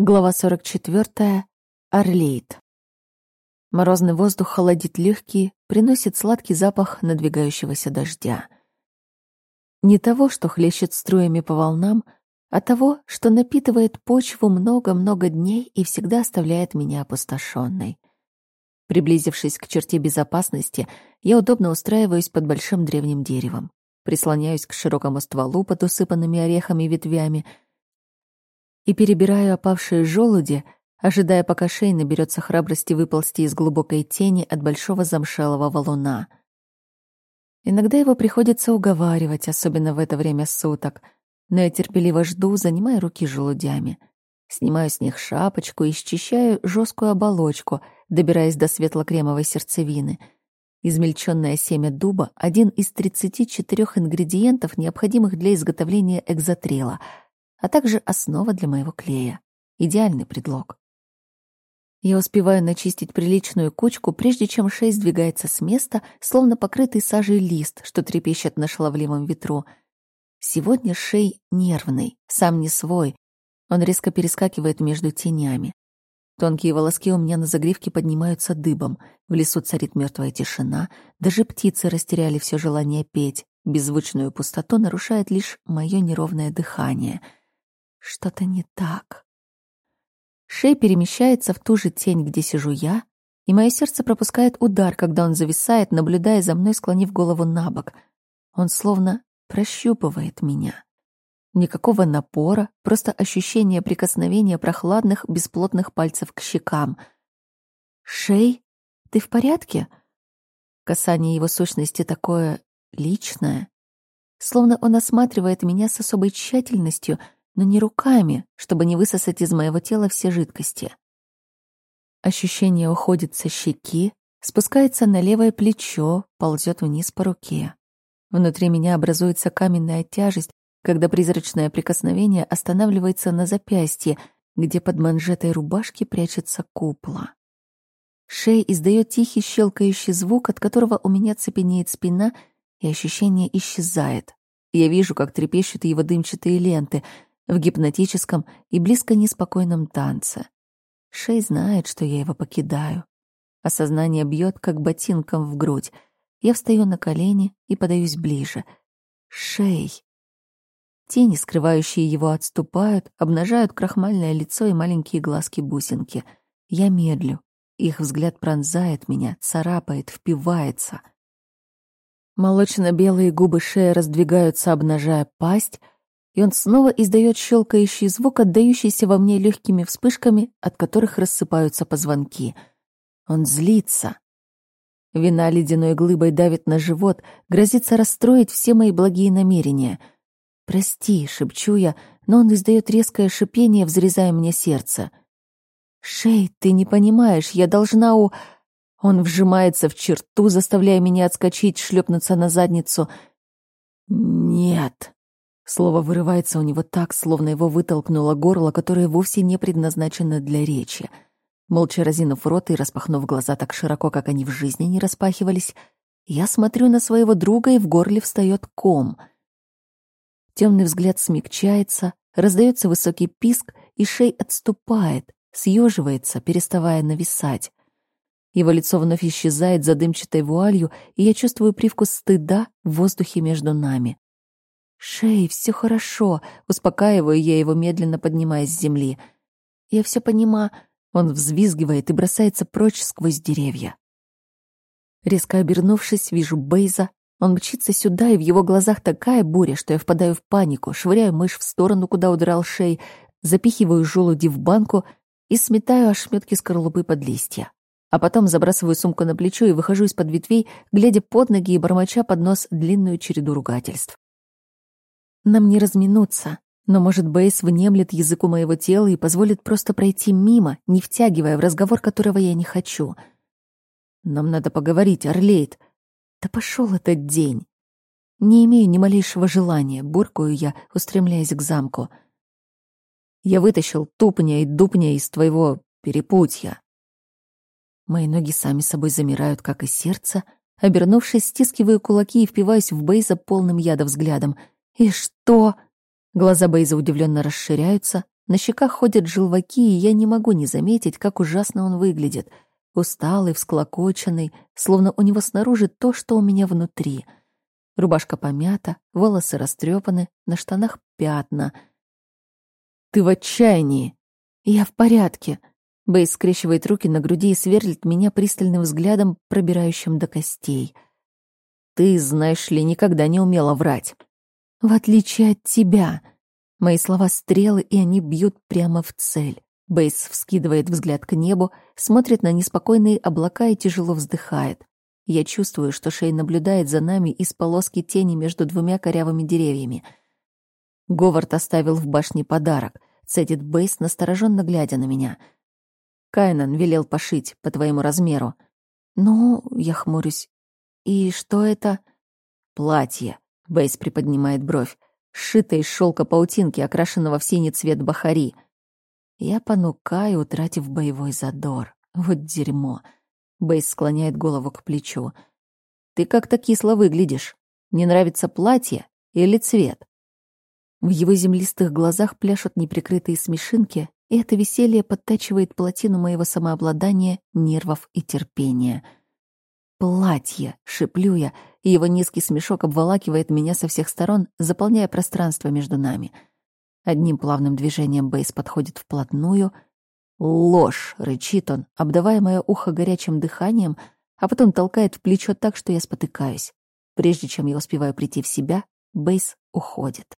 Глава 44. Орлейт. Морозный воздух холодит легкие, приносит сладкий запах надвигающегося дождя. Не того, что хлещет струями по волнам, а того, что напитывает почву много-много дней и всегда оставляет меня опустошенной. Приблизившись к черте безопасности, я удобно устраиваюсь под большим древним деревом. Прислоняюсь к широкому стволу под усыпанными орехами и ветвями — и перебираю опавшие желуди, ожидая, пока Шей наберется храбрости выползти из глубокой тени от большого замшелого валуна. Иногда его приходится уговаривать, особенно в это время суток, но я терпеливо жду, занимая руки желудями. Снимаю с них шапочку и счищаю жесткую оболочку, добираясь до светло-кремовой сердцевины. Измельченное семя дуба — один из 34 ингредиентов, необходимых для изготовления экзотрела — а также основа для моего клея. Идеальный предлог. Я успеваю начистить приличную кучку, прежде чем шея сдвигается с места, словно покрытый сажей лист, что трепещет на шаловливом ветру. Сегодня шей нервный, сам не свой. Он резко перескакивает между тенями. Тонкие волоски у меня на загривке поднимаются дыбом. В лесу царит мертвая тишина. Даже птицы растеряли все желание петь. Беззвучную пустоту нарушает лишь мое неровное дыхание — что-то не так. Шей перемещается в ту же тень, где сижу я, и мое сердце пропускает удар, когда он зависает, наблюдая за мной, склонив голову на бок. Он словно прощупывает меня. Никакого напора, просто ощущение прикосновения прохладных, бесплотных пальцев к щекам. «Шей, ты в порядке?» Касание его сущности такое личное. Словно он осматривает меня с особой тщательностью — но не руками, чтобы не высосать из моего тела все жидкости. Ощущение уходит со щеки, спускается на левое плечо, ползет вниз по руке. Внутри меня образуется каменная тяжесть, когда призрачное прикосновение останавливается на запястье, где под манжетой рубашки прячется купла. Шея издает тихий щелкающий звук, от которого у меня цепенеет спина, и ощущение исчезает. Я вижу, как трепещут его дымчатые ленты — в гипнотическом и близко неспокойном танце. Шей знает, что я его покидаю. Осознание бьет, как ботинком в грудь. Я встаю на колени и подаюсь ближе. Шей. Тени, скрывающие его, отступают, обнажают крахмальное лицо и маленькие глазки-бусинки. Я медлю. Их взгляд пронзает меня, царапает, впивается. Молочно-белые губы шеи раздвигаются, обнажая пасть — и он снова издает щелкающий звук, отдающийся во мне легкими вспышками, от которых рассыпаются позвонки. Он злится. Вина ледяной глыбой давит на живот, грозится расстроить все мои благие намерения. «Прости», — шепчу я, но он издает резкое шипение, взрезая мне сердце. «Шей, ты не понимаешь, я должна у...» Он вжимается в черту, заставляя меня отскочить, шлепнуться на задницу. «Нет», Слово вырывается у него так, словно его вытолкнуло горло, которое вовсе не предназначено для речи. Молча разинув рот и распахнув глаза так широко, как они в жизни не распахивались, я смотрю на своего друга, и в горле встает ком. Темный взгляд смягчается, раздается высокий писк, и шей отступает, съеживается, переставая нависать. Его лицо вновь исчезает за дымчатой вуалью, и я чувствую привкус стыда в воздухе между нами. «Шей, все хорошо», — успокаиваю я его, медленно поднимаясь с земли. «Я все понимаю». Он взвизгивает и бросается прочь сквозь деревья. Резко обернувшись, вижу Бейза. Он мчится сюда, и в его глазах такая буря, что я впадаю в панику, швыряю мышь в сторону, куда удрал Шей, запихиваю желуди в банку и сметаю ошметки скорлупы под листья. А потом забрасываю сумку на плечо и выхожу из-под ветвей, глядя под ноги и бормоча под нос длинную череду ругательств. Нам не разминуться, но, может, Бейс внемлет языку моего тела и позволит просто пройти мимо, не втягивая в разговор, которого я не хочу. Нам надо поговорить, Орлейд. Да пошел этот день. Не имею ни малейшего желания, буркую я, устремляясь к замку. Я вытащил тупня и дупня из твоего перепутья. Мои ноги сами собой замирают, как и сердце. Обернувшись, стискиваю кулаки и впиваюсь в Бейза полным яда взглядом — «И что?» Глаза Бейза удивленно расширяются, На щеках ходят желваки, и я не могу не заметить, как ужасно он выглядит. Усталый, всклокоченный, словно у него снаружи то, что у меня внутри. Рубашка помята, волосы растрепаны, на штанах пятна. «Ты в отчаянии!» «Я в порядке!» Бейс скрещивает руки на груди и сверлит меня пристальным взглядом, пробирающим до костей. «Ты, знаешь ли, никогда не умела врать». «В отличие от тебя!» Мои слова — стрелы, и они бьют прямо в цель. Бейс вскидывает взгляд к небу, смотрит на неспокойные облака и тяжело вздыхает. Я чувствую, что Шей наблюдает за нами из полоски тени между двумя корявыми деревьями. Говард оставил в башне подарок. Цедит Бейс, настороженно глядя на меня — Кайнан велел пошить по твоему размеру. Ну, я хмурюсь. И что это? Платье. Бейс приподнимает бровь. Сшито из шелка паутинки, окрашенного в синий цвет бахари. Я понукаю, утратив боевой задор. Вот дерьмо. Бейс склоняет голову к плечу. Ты как-то кисло выглядишь. Не нравится платье или цвет? В его землистых глазах пляшут неприкрытые смешинки, и это веселье подтачивает плотину моего самообладания, нервов и терпения. «Платье!» — шиплю я, и его низкий смешок обволакивает меня со всех сторон, заполняя пространство между нами. Одним плавным движением Бейс подходит вплотную. «Ложь!» — рычит он, обдавая мое ухо горячим дыханием, а потом толкает в плечо так, что я спотыкаюсь. Прежде чем я успеваю прийти в себя, Бейс уходит.